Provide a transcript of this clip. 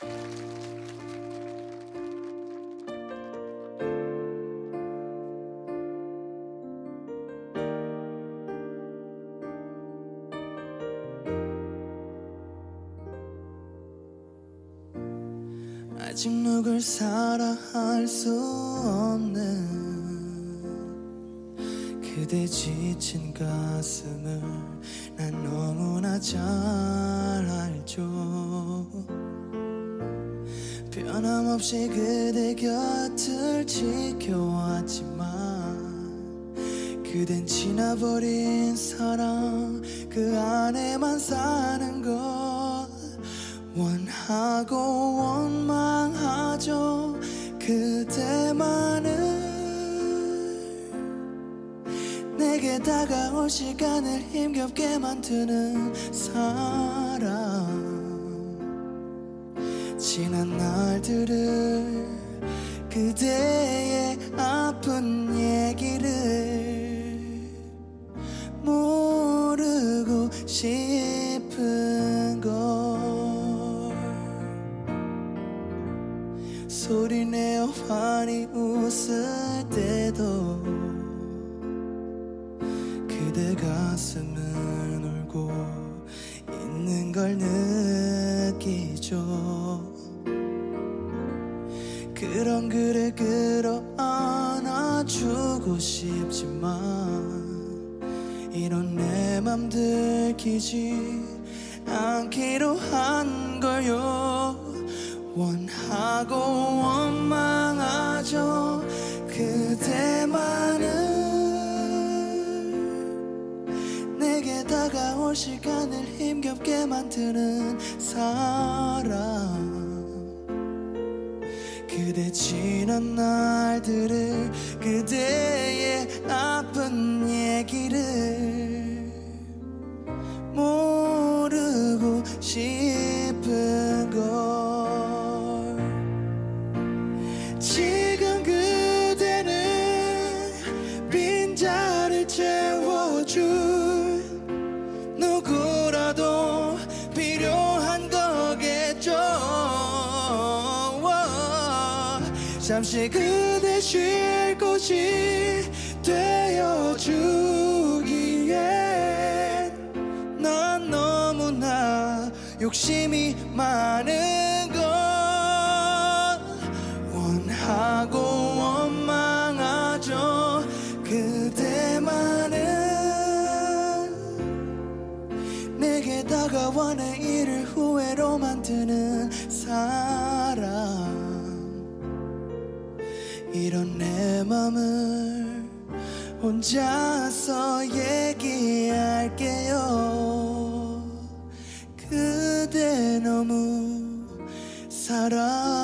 아직 누굴 사랑할 수 없는 그대 지친 가슴을 난 너무나 잘 변함없이 그대 곁을 지켜왔지만 그댄 지나버린 사랑 그 안에만 사는 것 원하고 원망하죠. 그대만을 내게 다가올 시간을 힘겹게 만드는 사 날들을 그대의 아픈 얘기를 모르고 싶은 걸. 소리내어 환히 웃을 때도 그대 가슴은 울고 있는 걸 느끼죠 주고 싶지만 이런 내 맘 들키지 않기로 한 걸요. 원하고 원망하죠. 그대만을 내게 다가올 시간을 힘겹게 만드는 사람 그대 지난 날들을 그대의 아픈 얘기를 모르고 싶은 걸. 지금 그대는 빈자를 채워줄 잠시 그대 쉴 곳이 되어주기엔 난 너무나 욕심이 많은 걸 원하고 원망하죠 그대만은. 내게 다가와 내 일을 후회로 만드는 사 내 맘을 혼자서 얘기할게요. 그대 너무 사랑